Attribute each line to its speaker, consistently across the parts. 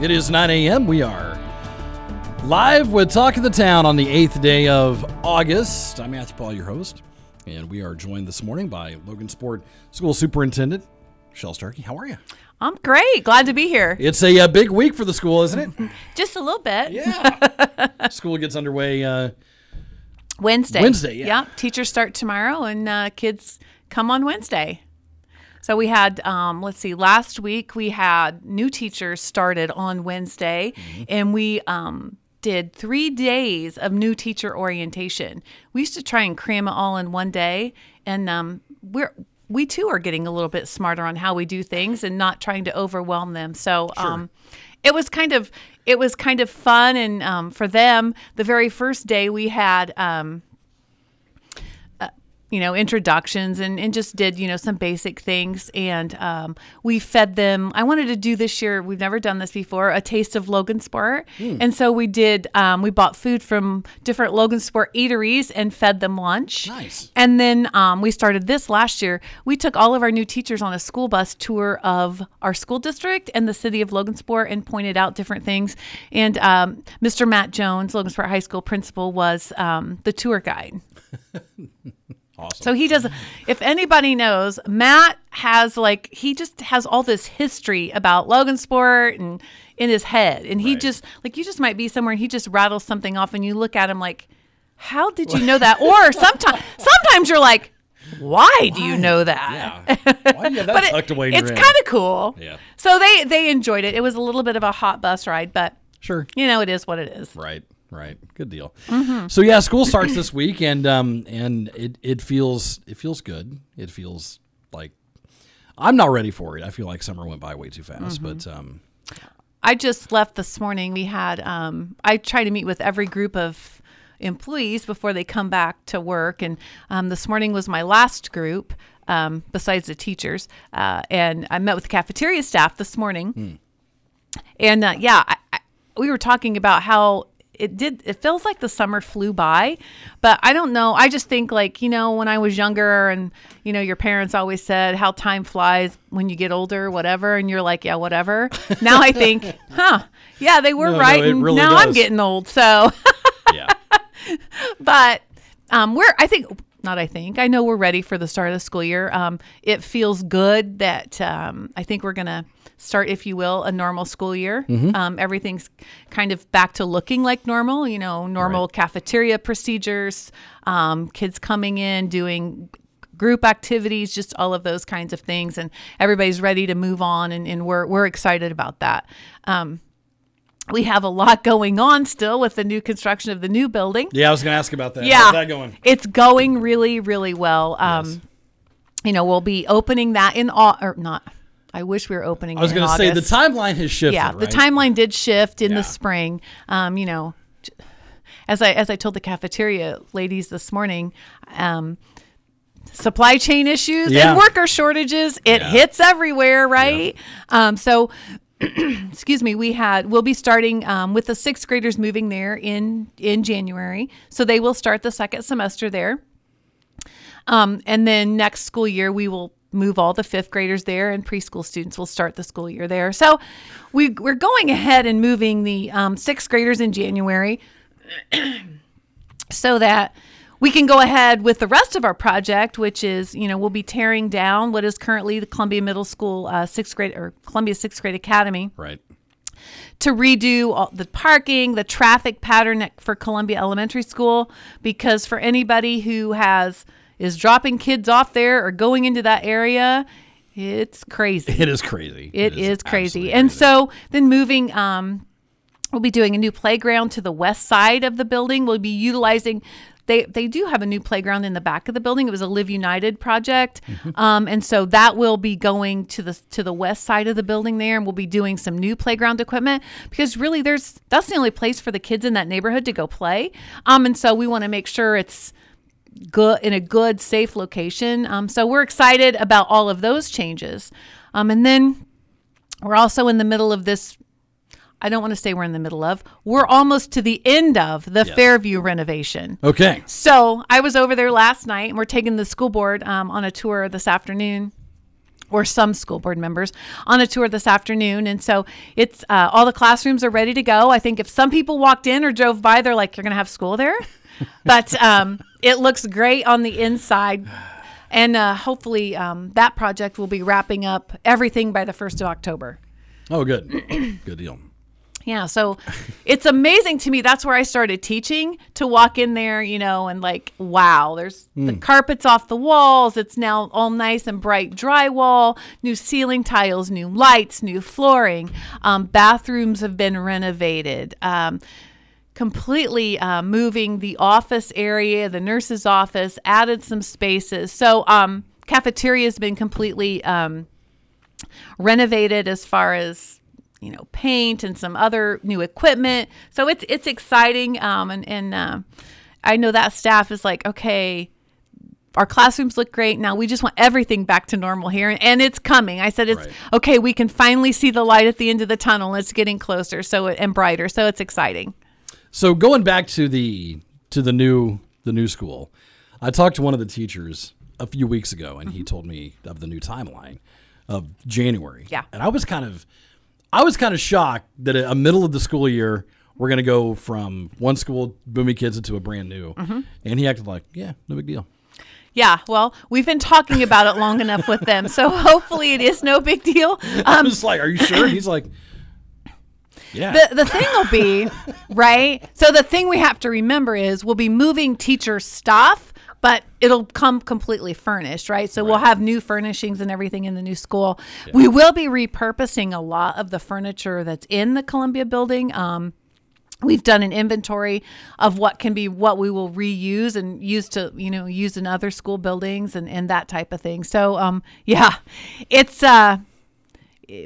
Speaker 1: it is 9 a.m. We are live with Talk of the Town on the eighth day of August. I'm Matthew Paul, your host, and we are joined this morning by Logansport School Superintendent Shel Starkey. How are you?
Speaker 2: I'm great. Glad to be here.
Speaker 1: It's a, uh big week for the school, isn't it?
Speaker 2: Just a little bit.
Speaker 1: Yeah. school gets underway. Uh,
Speaker 2: Wednesday.
Speaker 1: Wednesday, yeah.
Speaker 2: Teachers start tomorrow, and uh, kids come on Wednesday. So we had, um, let's see, last week we had new teachers started on Wednesday,
Speaker 1: Mm-hmm.
Speaker 2: and we um, did three days of new teacher orientation. We used to try and cram it all in one day, and um, we're we too are getting a little bit smarter on how we do things and not trying to overwhelm them. So um, it was kind of it was kind of fun, and um, for them, the very first day we had. Um, you know introductions and, and just did you know some basic things. And um, we fed them i wanted to do this year we've never done this before a taste of logansport.
Speaker 1: Hmm.
Speaker 2: and so we did um, we bought food from different logansport eateries and fed them lunch.
Speaker 1: Nice.
Speaker 2: and then um, we started this last year. We took all of our new teachers on a school bus tour of our school district and the city of logansport and pointed out different things. And um, mr matt jones logansport high school principal was um, the tour guide
Speaker 1: awesome.
Speaker 2: so he does. If anybody knows, Matt has like he just has all this history about Logansport and in his head, and he
Speaker 1: Right.
Speaker 2: just like you just might be somewhere and he just rattles something off, and you look at him like, how did you know that? Or sometimes sometimes you're like, why do you know that?
Speaker 1: yeah. Why do you have that tucked away
Speaker 2: it's kind of cool.
Speaker 1: Yeah.
Speaker 2: So they they enjoyed it. It was a little bit of a hot bus ride, but
Speaker 1: Sure.
Speaker 2: you know it is what it is.
Speaker 1: Right, right. Good deal.
Speaker 2: Mm-hmm.
Speaker 1: So yeah, school starts this week, and um, and it it feels it feels good. It feels like I'm not ready for it. I feel like summer went by way too fast,
Speaker 2: Mm-hmm.
Speaker 1: but um,
Speaker 2: I just left this morning. We had um, I try to meet with every group of employees before they come back to work, and um, this morning was my last group um, besides the teachers. Uh, and I met with the cafeteria staff this morning, and uh, yeah, I, I, we were talking about how. It did. It feels like the summer flew by, but I don't know. I just think like you know when I was younger, and you know your parents always said how time flies when you get older, whatever, and you're like, yeah, whatever. Now I think, huh, yeah, they were
Speaker 1: No, no,
Speaker 2: right,
Speaker 1: it
Speaker 2: and
Speaker 1: really
Speaker 2: now I'm getting old. So,
Speaker 1: yeah,
Speaker 2: but um, we're I think not I think I know we're ready for the start of the school year. Um, it feels good that um, I think we're gonna start, if you will, a normal school year.
Speaker 1: Mm-hmm.
Speaker 2: Um, everything's kind of back to looking like normal. You know, normal cafeteria procedures, um, kids coming in doing group activities, just all of those kinds of things, and everybody's ready to move on, and, and we're we're excited about that. Um, we have a lot going on still with the new construction of the new building.
Speaker 1: yeah. I was gonna ask about that.
Speaker 2: Yeah,
Speaker 1: How's that going?
Speaker 2: It's going really, really well. Um,
Speaker 1: Yes.
Speaker 2: You know, we'll be opening that in au- or not. I wish we were opening.
Speaker 1: I was gonna say the timeline has shifted.
Speaker 2: Yeah, the timeline did shift in
Speaker 1: Yeah.
Speaker 2: the spring. Um, you know, as I as I told the cafeteria ladies this morning, um, supply chain issues
Speaker 1: Yeah.
Speaker 2: and worker shortages it
Speaker 1: Yeah.
Speaker 2: hits everywhere, right? Um, so. excuse me we had we'll be starting um, with the sixth graders moving there in in january. So they will start the second semester there. Um, and then next school year, we will move all the fifth graders there, and preschool students will start the school year there. So we, we're going ahead and moving the um, sixth graders in January. So that we can go ahead with the rest of our project, which is, you know, we'll be tearing down what is currently the Columbia Middle School uh, sixth grade or Columbia Sixth Grade Academy
Speaker 1: Right.
Speaker 2: to redo all the parking, the traffic pattern for Columbia Elementary School, because for anybody who has is dropping kids off there or going into that area, it's crazy.
Speaker 1: It is crazy.
Speaker 2: It is, crazy.
Speaker 1: absolutely
Speaker 2: And so then moving um we'll be doing a new playground to the west side of the building. We'll be utilizing they they do have a new playground in the back of the building. It was a Live United project, um, and so that will be going to the to the west side of the building there, and we'll be doing some new playground equipment because really there's that's the only place for the kids in that neighborhood to go play. Um, and so we want to make sure it's good in a good safe location. Um, so we're excited about all of those changes. Um, and then we're also in the middle of this. I don't want to say we're in the middle of. We're almost to the end of the Fairview renovation.
Speaker 1: Okay.
Speaker 2: So I was over there last night, and we're taking the school board um, on a tour this afternoon, or some school board members on a tour this afternoon. And so it's uh, all the classrooms are ready to go. I think if some people walked in or drove by, they're like, "You're going to have school there," but um, it looks great on the inside. And uh, hopefully, um, that project will be wrapping up everything by the first of October.
Speaker 1: Oh, good. good deal.
Speaker 2: Yeah, so it's amazing to me. That's where I started teaching to walk in there, you know, and like, wow, there's the carpets off the walls. It's now all nice and bright drywall, new ceiling tiles, new lights, new flooring. Um, bathrooms have been renovated. Um, completely uh, moving the office area, the nurse's office, added some spaces. So, um, cafeteria has been completely um, renovated as far as you know paint and some other new equipment so it's it's exciting um and and uh, i know that staff is like okay our classrooms look great now we just want everything back to normal here and, and it's coming i said it's
Speaker 1: Right.
Speaker 2: okay we can finally see the light at the end of the tunnel it's getting closer so and brighter so it's exciting
Speaker 1: So going back to the to the new the new school, I talked to one of the teachers a few weeks ago, and he told me of the new timeline of January.
Speaker 2: Mm-hmm. Yeah.
Speaker 1: and I was kind of I was kind of shocked that a middle of the school year we're going to go from one school booming kids into a brand new,
Speaker 2: Mm-hmm.
Speaker 1: and he acted like, yeah, no big deal.
Speaker 2: yeah well we've been talking about it long enough with them so hopefully it is no big deal
Speaker 1: I'm just like, are you sure? He's like, yeah.
Speaker 2: the the thing will be right. So the thing we have to remember is we'll be moving teacher stuff, but it'll come completely furnished, right? So we'll have new furnishings and everything in the new school. We will be repurposing a lot of the furniture that's in the Columbia building. Um, we've done an inventory of what can be what we will reuse and use to you know use in other school buildings and and that type of thing so um yeah it's uh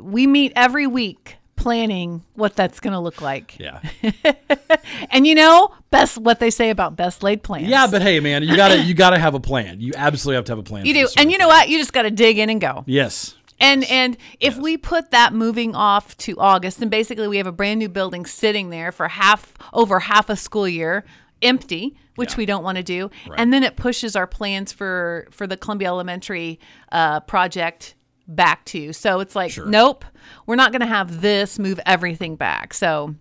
Speaker 2: we meet every week planning what that's going to look like
Speaker 1: yeah.
Speaker 2: and you know best what they say about best laid plans
Speaker 1: Yeah, but hey, man, you gotta you gotta have a plan. You absolutely have to have a plan.
Speaker 2: you do and you know what you just got to dig in and go
Speaker 1: Yes.
Speaker 2: And and if we put that moving off to August, then basically we have a brand new building sitting there for half over half a school year, empty, which
Speaker 1: Yeah.
Speaker 2: we don't want to do. And then it pushes our plans for for the Columbia Elementary uh, project back to. So it's like, nope, we're not going to have this move everything back. So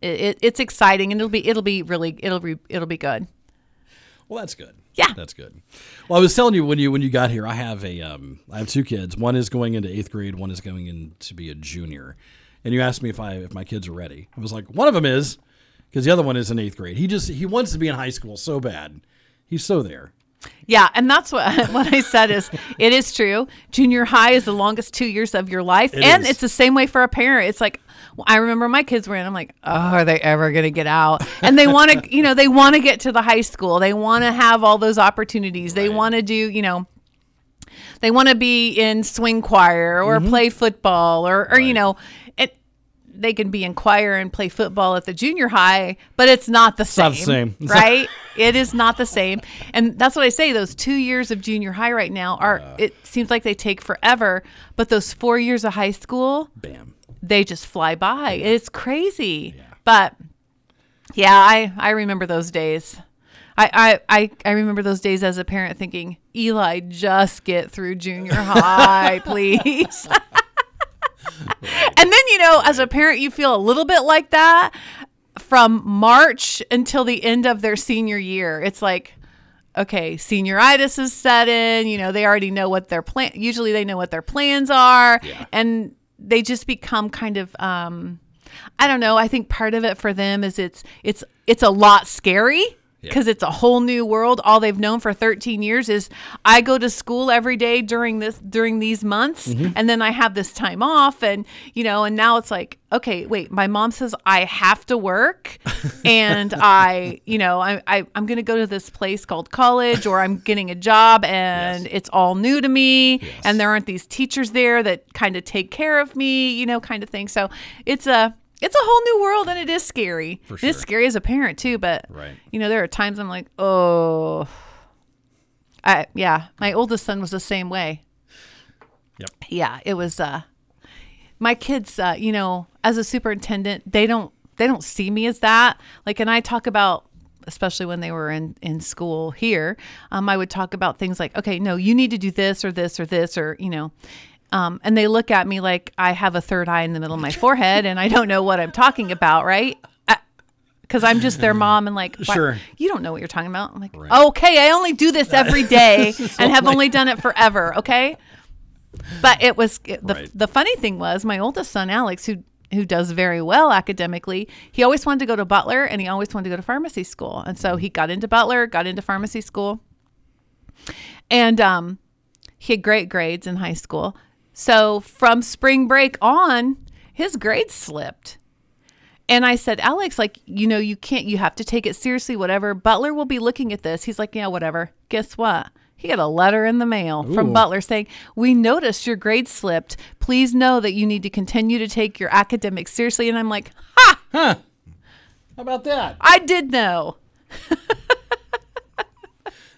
Speaker 2: it, it, it's exciting, and it'll be it'll be really it'll be it'll be good.
Speaker 1: Well, that's good.
Speaker 2: Yeah.
Speaker 1: that's good. Well, I was telling you when you when you got here, I have a um, I have two kids. One is going into eighth grade. One is going in to be a junior. And you asked me if I if my kids are ready. I was like, one of them is, because the other one is in eighth grade. He just he wants to be in high school so bad. He's so there.
Speaker 2: Yeah, and that's what what I said is it is true. Junior high is the longest two years of your life, and
Speaker 1: is.
Speaker 2: it's the same way for a parent. It's like I remember my kids were in. I'm like, oh, are they ever going to get out? And they want to, you know, they want to get to the high school. They want to have all those opportunities. They want to do, you know. They want to be in swing choir or mm-hmm. play football or, or you know, it, they can be in choir and play football at the junior high, but it's not the same.
Speaker 1: not the same.
Speaker 2: right? it is not the same. And that's what I say. Those two years of junior high right now are, it seems like they take forever, but those four years of high school,
Speaker 1: Bam.
Speaker 2: they just fly by. It's crazy. But yeah, I, I remember those days. I, I, I, I remember those days as a parent thinking, Eli, just get through junior high, please. and then, you know, as a parent, you feel a little bit like that from March until the end of their senior year. It's like, okay, senioritis is set in. You know, they already know what their plan. Usually, they know what their plans are, and they just become kind of. Um, I don't know. I think part of it for them is it's it's it's a lot scary because it's a whole new world. All they've known for 13 years is I go to school every day during this during these months, mm-hmm. and then I have this time off, and you know, and now it's like, okay, wait, my mom says I have to work, and I, you know, I, I I'm going to go to this place called college, or I'm getting a job, and it's all new to me, and there aren't these teachers there that kind of take care of me, you know, kind of thing. So it's a it's a whole new world and it is scary.
Speaker 1: For sure.
Speaker 2: is scary as a parent too, but
Speaker 1: Right.
Speaker 2: you know, there are times I'm like, oh, I yeah. My oldest son was the same way.
Speaker 1: Yep.
Speaker 2: Yeah, it was. uh My kids, uh, you know, as a superintendent, they don't they don't see me as that. Like, and I talk about. Especially when they were in, in school here, um, I would talk about things like, okay, no, you need to do this or this or this or, you know, um, and they look at me like I have a third eye in the middle of my forehead and I don't know what I'm talking about, right? Because I'm just their mom and like,
Speaker 1: Sure.
Speaker 2: you don't know what you're talking about. I'm like, okay, I only do this every day and have only done it forever, okay? But it was it- the,
Speaker 1: Right.
Speaker 2: the funny thing was my oldest son Alex, who who does very well academically, he always wanted to go to Butler and he always wanted to go to pharmacy school, and so he got into Butler, got into pharmacy school, and um, he had great grades in high school. So from spring break on, his grades slipped. And I said, Alex, like, you know, you can't, you have to take it seriously, whatever. Butler will be looking at this. He's like, yeah, whatever. Guess what? He got a letter in the mail from Butler saying, We noticed your grades slipped. Please know that you need to continue to take your academics seriously. And I'm like, Ha! Huh.
Speaker 1: How about that?
Speaker 2: I did know.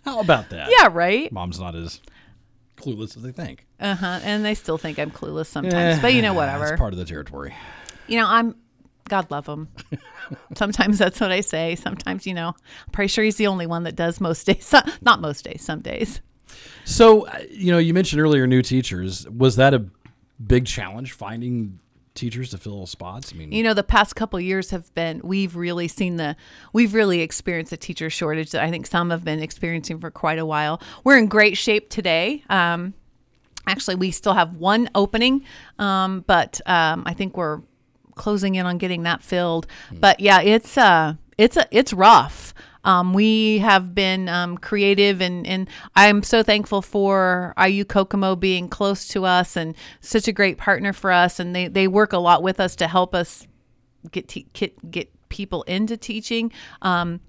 Speaker 1: How about that?
Speaker 2: Yeah, right.
Speaker 1: Mom's not as clueless as they think.
Speaker 2: Uh huh. And they still think I'm clueless sometimes. But you know, whatever.
Speaker 1: It's part of the territory.
Speaker 2: you know, I'm God love him. Sometimes that's what I say. Sometimes, you know, I'm pretty sure he's the only one that does most days. Not most days, some days.
Speaker 1: So, uh, you know, you mentioned earlier new teachers. Was that a big challenge finding teachers to fill spots? I mean,
Speaker 2: You know, the past couple years have been we've really seen the we've really experienced a teacher shortage that I think some have been experiencing for quite a while. We're in great shape today. Um, actually, we still have one opening, um, but um, I think we're closing in on getting that filled. But yeah, it's uh, it's a it's rough. Um, we have been um, creative, and, and I'm so thankful for IU Kokomo being close to us and such a great partner for us. And they, they work a lot with us to help us get te- get, get people into teaching. Um,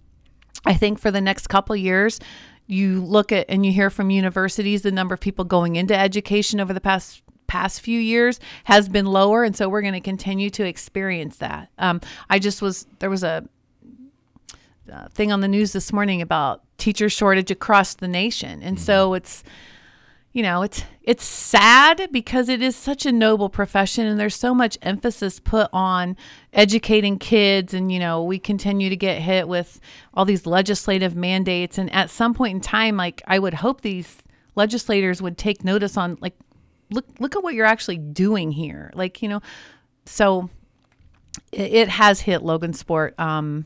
Speaker 2: I think for the next couple years, you look at and you hear from universities the number of people going into education over the past past few years has been lower, and so we're going to continue to experience that. Um, I just was there was a uh, thing on the news this morning about teacher shortage across the nation, and so it's you know it's it's sad because it is such a noble profession and there's so much emphasis put on educating kids and you know we continue to get hit with all these legislative mandates. And at some point in time like i would hope these legislators would take notice on like look look at what you're actually doing here. Like you know so it, it has hit logansport um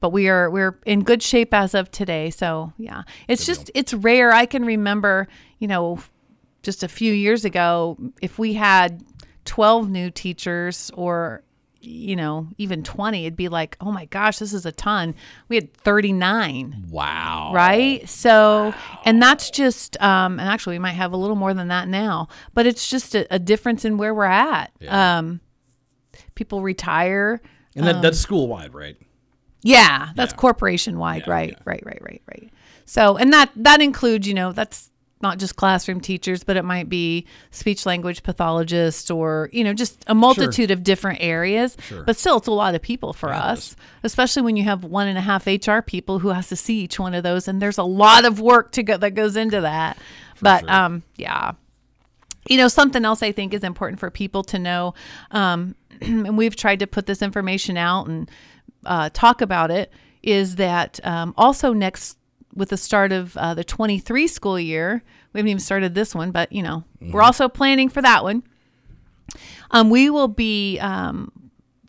Speaker 2: but we are we're in good shape as of today. So yeah it's just it's rare. I can remember you know just a few years ago if we had 12 new teachers or you know even 20 it'd be like oh my gosh this is a ton. We had 39
Speaker 1: wow.
Speaker 2: right? So and that's just um and actually we might have a little more than that now but it's just a, a difference in where we're at. Um people retire
Speaker 1: And that, that's school wide, right?
Speaker 2: Yeah, that's
Speaker 1: Yeah.
Speaker 2: corporation wide,
Speaker 1: Yeah,
Speaker 2: right,
Speaker 1: yeah.
Speaker 2: right, right, right, right. So, and that that includes, you know, that's not just classroom teachers, but it might be speech language pathologists or you know just a multitude of different areas.
Speaker 1: Sure.
Speaker 2: But still, it's a lot of people for
Speaker 1: Yeah,
Speaker 2: us, especially when you have one and a half HR people who has to see each one of those, and there's a lot of work to go that goes into that. but
Speaker 1: sure.
Speaker 2: um, yeah, you know something else i think is important for people to know um, and we've tried to put this information out and uh, talk about it is that um, also next with the start of uh, the 23 school year we haven't even started this one but you know we're also planning for that one um, we will be um,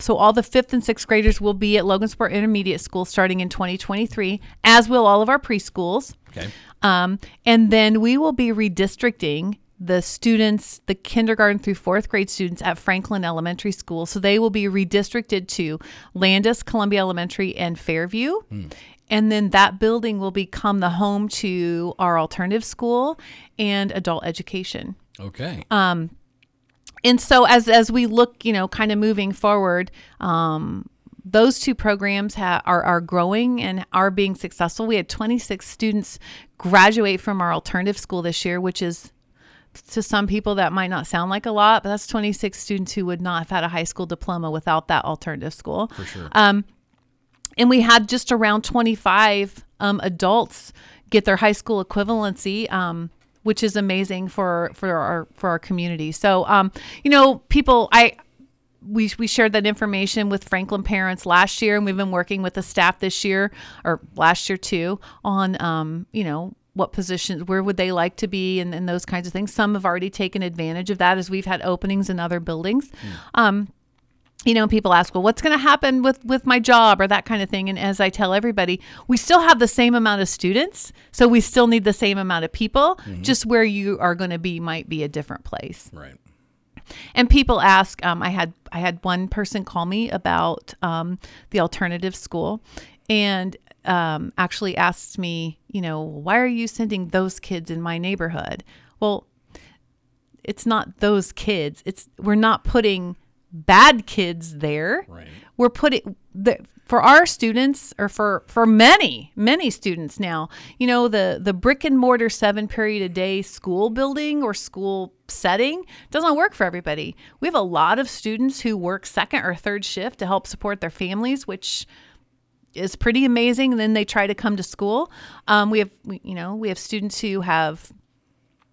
Speaker 2: so all the fifth and sixth graders will be at Logansport Intermediate School starting in 2023, as will all of our preschools.
Speaker 1: Okay.
Speaker 2: Um, and then we will be redistricting the students, the kindergarten through fourth grade students at Franklin Elementary School. So they will be redistricted to Landis, Columbia Elementary, and Fairview. and then that building will become the home to our alternative school and adult education.
Speaker 1: Okay.
Speaker 2: Um, And so as as we look, you know, kind of moving forward, um, those two programs ha- are are growing and are being successful. We had 26 students graduate from our alternative school this year, which is to some people that might not sound like a lot, but that's 26 students who would not have had a high school diploma without that alternative school. For
Speaker 1: sure.
Speaker 2: Um, and we had just around 25 um, adults get their high school equivalency. Um, which is amazing for for our for our community. So, um, you know, people, I we we shared that information with Franklin parents last year, and we've been working with the staff this year or last year too on, um, you know, what positions, where would they like to be, and, and those kinds of things. Some have already taken advantage of that as we've had openings in other buildings. Um, you know, people ask, well, what's going to happen with with my job or that kind of thing. And as I tell everybody, we still have the same amount of students, so we still need the same amount of people. Just where you are going to be might be a different place.
Speaker 1: right.
Speaker 2: And people ask, um, I had I had one person call me about um, the alternative school, and um, actually asked me, you know, why are you sending those kids in my neighborhood? Well, it's not those kids. It's we're not putting bad kids there.
Speaker 1: Right.
Speaker 2: We're putting the for our students or for for many many students now you know the the brick and mortar seven period a day school building or school setting doesn't work for everybody we have a lot of students who work second or third shift to help support their families which is pretty amazing. And then they try to come to school. Um, we have we, you know we have students who have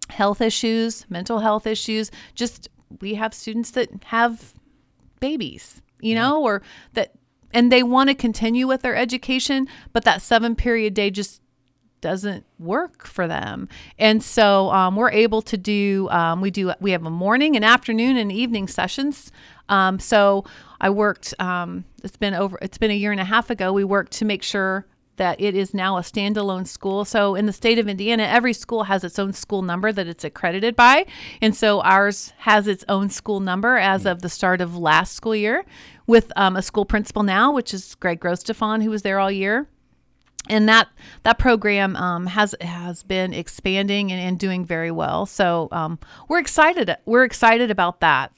Speaker 2: health issues mental health issues. Just we have students that have babies you know or that and they want to continue with their education but that seven period day just doesn't work for them and so um, we're able to do um, we do we have a morning and afternoon and evening sessions um, so i worked um, it's been over it's been a year and a half ago we worked to make sure that it is now a standalone school. So in the state of Indiana, every school has its own school number that it's accredited by. And so ours has its own school number as of the start of last school year with um, a school principal now, which is Greg Grostefan, who was there all year. And that that program um, has has been expanding and, and doing very well. So um, we're excited. We're excited about that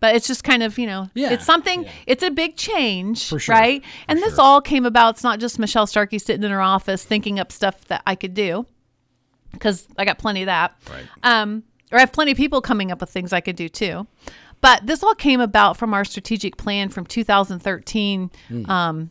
Speaker 2: but it's just kind of you know
Speaker 1: Yeah,
Speaker 2: it's something it's a big change
Speaker 1: For sure,
Speaker 2: right and this
Speaker 1: sure.
Speaker 2: all came about it's not just michelle starkey sitting in her office thinking up stuff that i could do because i got plenty of that
Speaker 1: Right.
Speaker 2: um, or i have plenty of people coming up with things i could do too but this all came about from our strategic plan from 2013
Speaker 1: Hmm.
Speaker 2: um,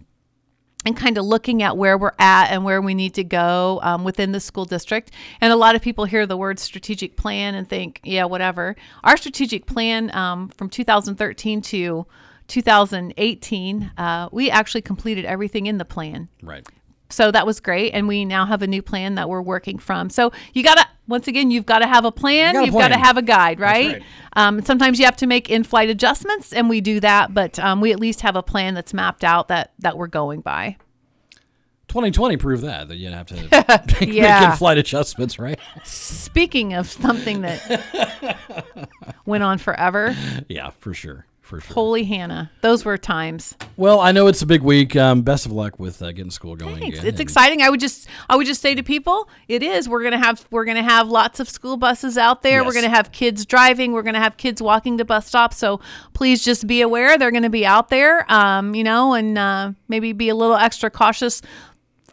Speaker 2: and kind of looking at where we're at and where we need to go um, within the school district. And a lot of people hear the word strategic plan and think, yeah, whatever. Our strategic plan um, from 2013 to 2018, uh, we actually completed everything in the plan.
Speaker 1: Right.
Speaker 2: So that was great. And we now have a new plan that we're working from. So you got to, once again, you've got to have a plan.
Speaker 1: You
Speaker 2: You've got to have a guide, right?
Speaker 1: right.
Speaker 2: Um, sometimes you have to make in-flight adjustments, and we do that. But um, we at least have a plan that's mapped out that that we're going by.
Speaker 1: 2020 proved that that you have to make,
Speaker 2: Yeah.
Speaker 1: make in-flight adjustments, right?
Speaker 2: Speaking of something that went on forever,
Speaker 1: Yeah, for sure, for sure.
Speaker 2: holy Hannah, those were times.
Speaker 1: Well, I know it's a big week. Um, best of luck with uh, getting school going.
Speaker 2: Thanks.
Speaker 1: again.
Speaker 2: It's
Speaker 1: And-
Speaker 2: exciting. I would just I would just say to people, it is. We're gonna have we're gonna have lots of school buses out there. We're gonna have kids driving. We're gonna have kids walking to bus stops. So please just be aware they're gonna be out there. Um, you know, and uh, maybe be a little extra cautious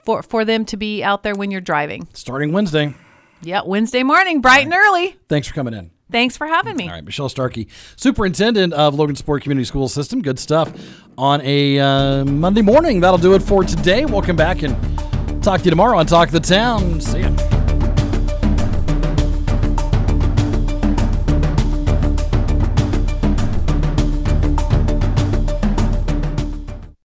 Speaker 2: for for them to be out there when you're driving.
Speaker 1: Starting Wednesday.
Speaker 2: Yeah, Wednesday morning, bright and early.
Speaker 1: Thanks for coming in.
Speaker 2: Thanks for having me.
Speaker 1: All right, Michelle Starkey, Superintendent of Logansport Community School System. Good stuff on a uh, Monday morning. That'll do it for today. We'll come back and talk to you tomorrow on Talk the Town. See ya.